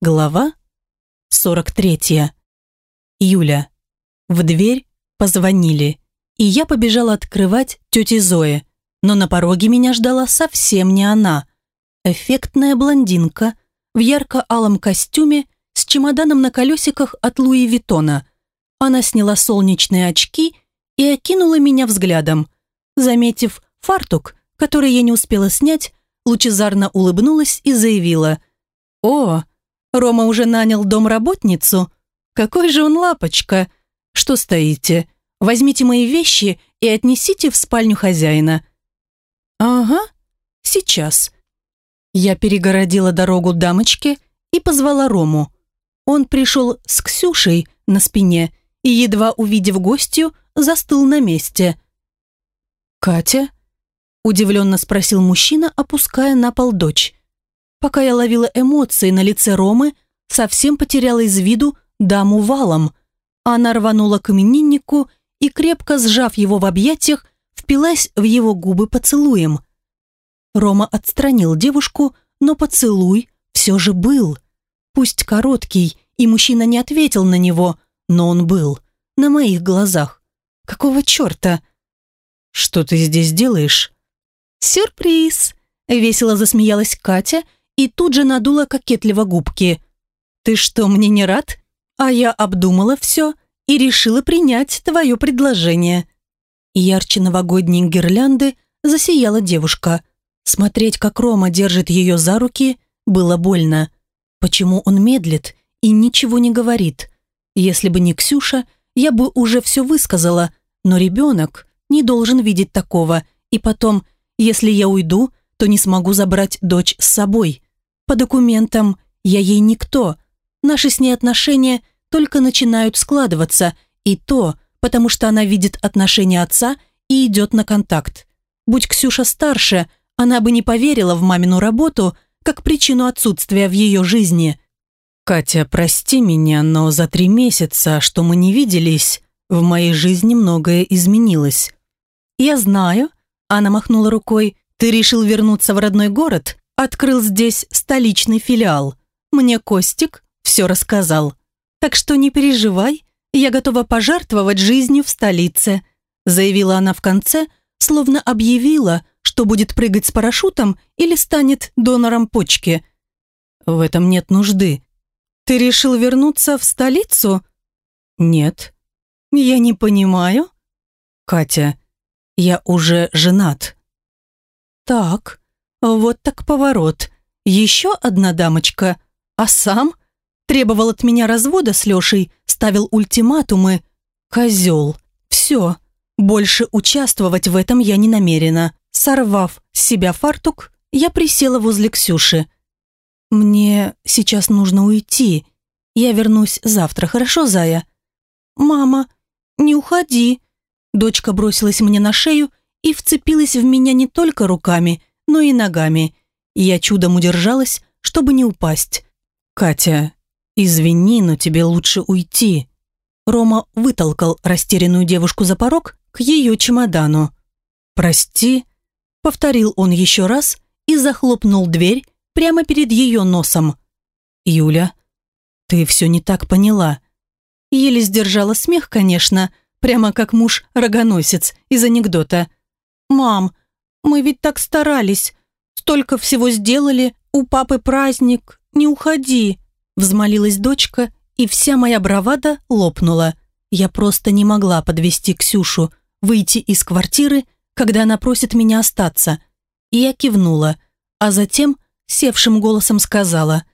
Глава 43. Юля. В дверь позвонили, и я побежала открывать тете Зое, но на пороге меня ждала совсем не она. Эффектная блондинка в ярко-алом костюме с чемоданом на колесиках от Луи Виттона. Она сняла солнечные очки и окинула меня взглядом. Заметив фартук, который я не успела снять, лучезарно улыбнулась и заявила «О, Рома уже нанял домработницу? Какой же он лапочка! Что стоите? Возьмите мои вещи и отнесите в спальню хозяина». «Ага, сейчас». Я перегородила дорогу дамочке и позвала Рому. Он пришел с Ксюшей на спине и, едва увидев гостью, застыл на месте. «Катя?» – удивленно спросил мужчина, опуская на пол дочь. Пока я ловила эмоции на лице Ромы, совсем потеряла из виду даму валом. Она рванула к имениннику и, крепко сжав его в объятиях, впилась в его губы поцелуем. Рома отстранил девушку, но поцелуй все же был. Пусть короткий, и мужчина не ответил на него, но он был. На моих глазах. Какого черта? «Что ты здесь делаешь?» «Сюрприз!» — весело засмеялась Катя — и тут же надула кокетливо губки. «Ты что, мне не рад? А я обдумала все и решила принять твое предложение». Ярче новогодней гирлянды засияла девушка. Смотреть, как Рома держит ее за руки, было больно. Почему он медлит и ничего не говорит? Если бы не Ксюша, я бы уже все высказала, но ребенок не должен видеть такого. И потом, если я уйду, то не смогу забрать дочь с собой. По документам я ей никто. Наши с ней отношения только начинают складываться, и то, потому что она видит отношения отца и идет на контакт. Будь Ксюша старше, она бы не поверила в мамину работу как причину отсутствия в ее жизни. «Катя, прости меня, но за три месяца, что мы не виделись, в моей жизни многое изменилось». «Я знаю», — она махнула рукой, «ты решил вернуться в родной город открыл здесь столичный филиал. Мне Костик все рассказал. Так что не переживай, я готова пожертвовать жизнью в столице», заявила она в конце, словно объявила, что будет прыгать с парашютом или станет донором почки. «В этом нет нужды». «Ты решил вернуться в столицу?» «Нет». «Я не понимаю». «Катя, я уже женат». «Так, вот так поворот. Еще одна дамочка. А сам? Требовал от меня развода с Лешей, ставил ультиматумы. Козел. Все. Больше участвовать в этом я не намерена. Сорвав с себя фартук, я присела возле Ксюши. «Мне сейчас нужно уйти. Я вернусь завтра, хорошо, Зая?» «Мама, не уходи!» Дочка бросилась мне на шею и вцепилась в меня не только руками, но и ногами. Я чудом удержалась, чтобы не упасть. «Катя, извини, но тебе лучше уйти». Рома вытолкал растерянную девушку за порог к ее чемодану. «Прости», — повторил он еще раз и захлопнул дверь прямо перед ее носом. «Юля, ты все не так поняла». Еле сдержала смех, конечно, прямо как муж-рогоносец из анекдота. «Мам, мы ведь так старались. Столько всего сделали. У папы праздник. Не уходи. Взмолилась дочка, и вся моя бравада лопнула. Я просто не могла подвести Ксюшу, выйти из квартиры, когда она просит меня остаться. И я кивнула, а затем севшим голосом сказала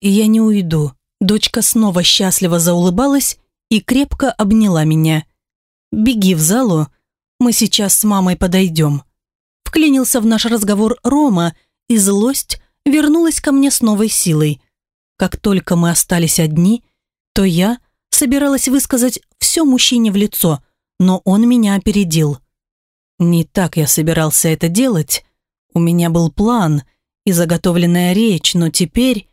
«Я не уйду». Дочка снова счастливо заулыбалась и крепко обняла меня. «Беги в залу, мы сейчас с мамой подойдем» вклинился в наш разговор Рома, и злость вернулась ко мне с новой силой. Как только мы остались одни, то я собиралась высказать все мужчине в лицо, но он меня опередил. Не так я собирался это делать. У меня был план и заготовленная речь, но теперь...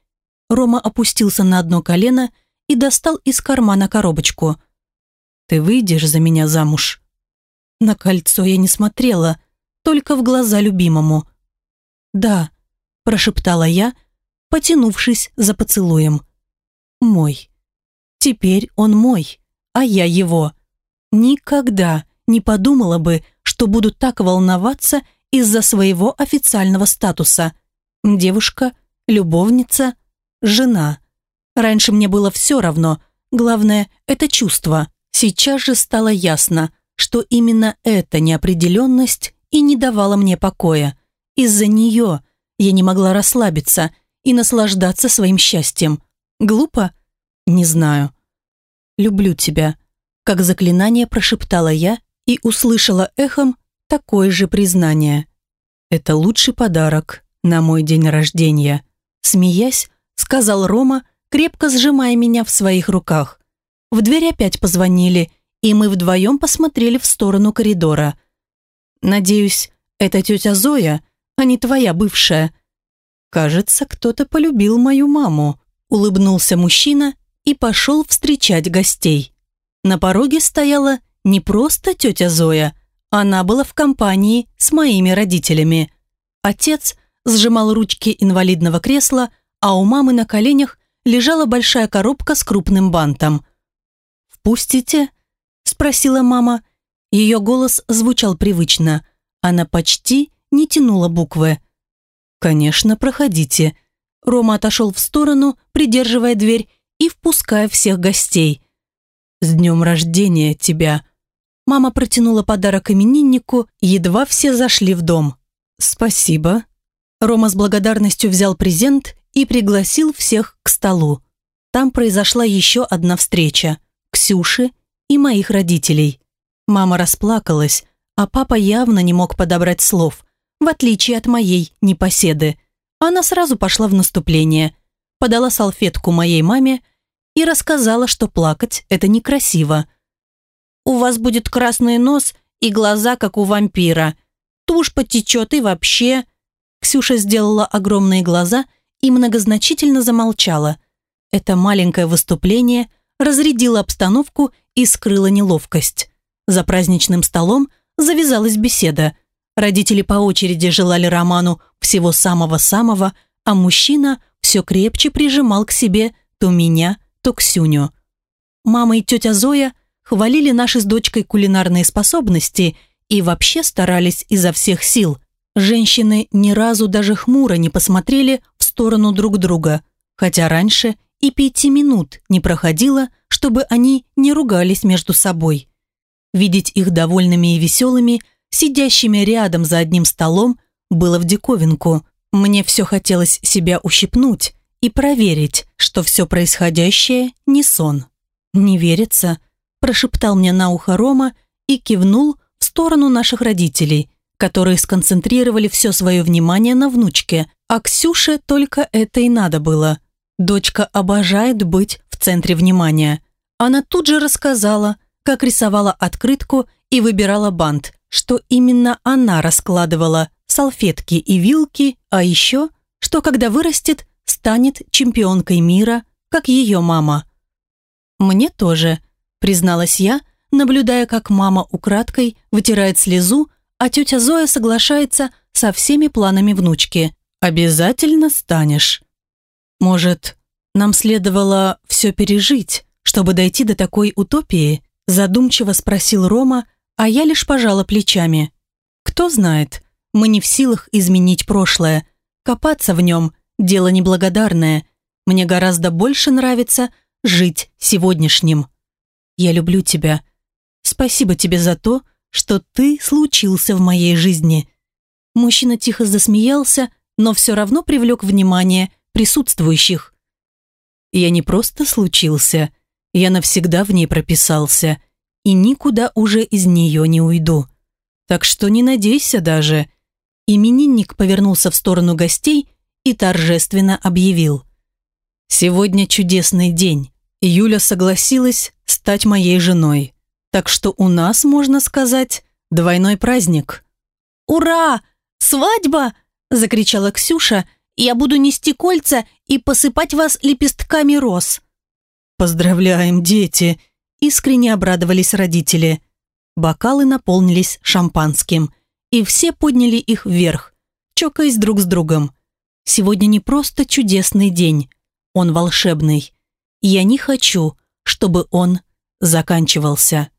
Рома опустился на одно колено и достал из кармана коробочку. «Ты выйдешь за меня замуж?» На кольцо я не смотрела, только в глаза любимому. «Да», – прошептала я, потянувшись за поцелуем. Мой. Теперь он мой, а я его. Никогда не подумала бы, что буду так волноваться из-за своего официального статуса. Девушка, любовница, жена. Раньше мне было все равно, главное – это чувство. Сейчас же стало ясно, что именно эта неопределенность и не давала мне покоя. Из-за нее я не могла расслабиться и наслаждаться своим счастьем. Глупо? Не знаю. «Люблю тебя», – как заклинание прошептала я и услышала эхом такое же признание. «Это лучший подарок на мой день рождения», – смеясь, сказал Рома, крепко сжимая меня в своих руках. В дверь опять позвонили, и мы вдвоем посмотрели в сторону коридора. «Надеюсь, это тетя Зоя, а не твоя бывшая». «Кажется, кто-то полюбил мою маму», – улыбнулся мужчина и пошел встречать гостей. На пороге стояла не просто тетя Зоя, она была в компании с моими родителями. Отец сжимал ручки инвалидного кресла, а у мамы на коленях лежала большая коробка с крупным бантом. «Впустите?» – спросила мама. Ее голос звучал привычно. Она почти не тянула буквы. «Конечно, проходите». Рома отошел в сторону, придерживая дверь и впуская всех гостей. «С днем рождения тебя!» Мама протянула подарок имениннику, едва все зашли в дом. «Спасибо». Рома с благодарностью взял презент и пригласил всех к столу. Там произошла еще одна встреча – Ксюши и моих родителей. Мама расплакалась, а папа явно не мог подобрать слов, в отличие от моей непоседы. Она сразу пошла в наступление, подала салфетку моей маме и рассказала, что плакать – это некрасиво. «У вас будет красный нос и глаза, как у вампира. Тушь потечет и вообще...» Ксюша сделала огромные глаза и многозначительно замолчала. Это маленькое выступление разрядило обстановку и скрыло неловкость. За праздничным столом завязалась беседа. Родители по очереди желали Роману всего самого-самого, а мужчина все крепче прижимал к себе то меня, то Ксюню. Мама и тетя Зоя хвалили наши с дочкой кулинарные способности и вообще старались изо всех сил. Женщины ни разу даже хмуро не посмотрели в сторону друг друга, хотя раньше и пяти минут не проходило, чтобы они не ругались между собой. Видеть их довольными и веселыми, сидящими рядом за одним столом, было в диковинку. Мне все хотелось себя ущипнуть, и проверить, что все происходящее не сон. «Не верится», – прошептал мне на ухо Рома и кивнул в сторону наших родителей, которые сконцентрировали все свое внимание на внучке, а Ксюше только это и надо было. Дочка обожает быть в центре внимания. Она тут же рассказала, как рисовала открытку и выбирала бант, что именно она раскладывала салфетки и вилки, а еще, что когда вырастет, станет чемпионкой мира, как ее мама. «Мне тоже», – призналась я, наблюдая, как мама украдкой вытирает слезу, а тетя Зоя соглашается со всеми планами внучки. «Обязательно станешь». «Может, нам следовало все пережить, чтобы дойти до такой утопии?» Задумчиво спросил Рома, а я лишь пожала плечами. «Кто знает, мы не в силах изменить прошлое, копаться в нем дело неблагодарное. Мне гораздо больше нравится жить сегодняшним. Я люблю тебя. Спасибо тебе за то, что ты случился в моей жизни». Мужчина тихо засмеялся, но все равно привлек внимание присутствующих. «Я не просто случился, я навсегда в ней прописался и никуда уже из нее не уйду. Так что не надейся даже». Именинник повернулся в сторону гостей и торжественно объявил. «Сегодня чудесный день. Юля согласилась стать моей женой. Так что у нас, можно сказать, двойной праздник». «Ура! Свадьба!» – закричала Ксюша. «Я буду нести кольца и посыпать вас лепестками роз». «Поздравляем, дети!» – искренне обрадовались родители. Бокалы наполнились шампанским, и все подняли их вверх, чокаясь друг с другом. Сегодня не просто чудесный день, он волшебный. Я не хочу, чтобы он заканчивался.